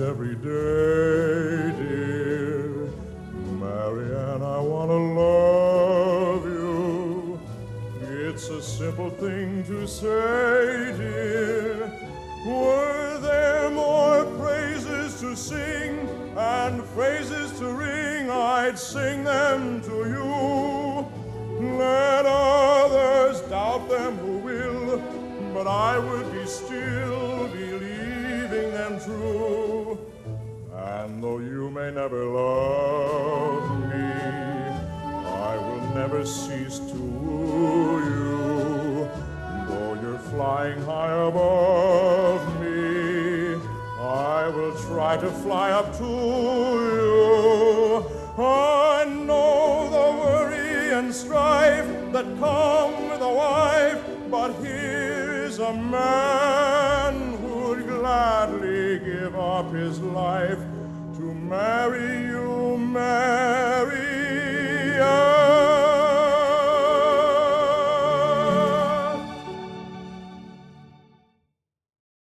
every day, dear. Marianne, I want to love you. It's a simple thing to say, dear. Were there more praises to sing and phrases to ring, I'd sing them to you. Let others doubt them who will, but I would be still believing them true. And though you may never love me, I will never cease to woo you. Though you're flying high above me, I will try to fly up to you. I know the worry and strife that come with a wife, but here's a man who'd gladly give up his life to marry you.